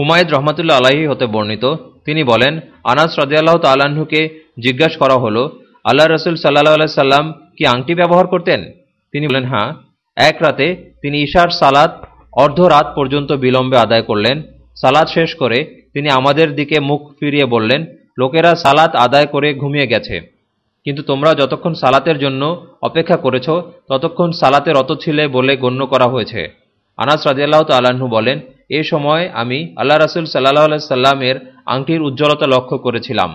হুমায়দ রহমতুল্লা আলাহি হতে বর্ণিত। তিনি বলেন, আনাস রাজিয়াল্লাহ তাল্লাহ্নকে জিজ্ঞাসা করা হলো, আল্লাহ রসুল সাল্লাহ আল্লাহ সাল্লাম কি আংটি ব্যবহার করতেন? তিনি বলেন হ্যাঁ। এক রাতে তিনি ঈশার সালাত অর্ধরাত পর্যন্ত বিলম্বে আদায় করলেন। সালাদ শেষ করে তিনি আমাদের দিকে মুখ ফিরিয়ে বললেন, লোকেরা সালাত আদায় করে ঘুমিয়ে গেছে। কিন্তু তোমরা যতক্ষণ সালাতের জন্য অপেক্ষা করেছ, ততক্ষণ সালাতে রত ছিলে বলে গণ্য করা হয়েছে। আনাস রাজিয়াল্লাহ তাল্লাহ্ন বলেন এ সময় আমি আল্লাহ রাসুল সাল্লাহ সাল্লামের আংটির উজ্জ্বলতা লক্ষ্য করেছিলাম।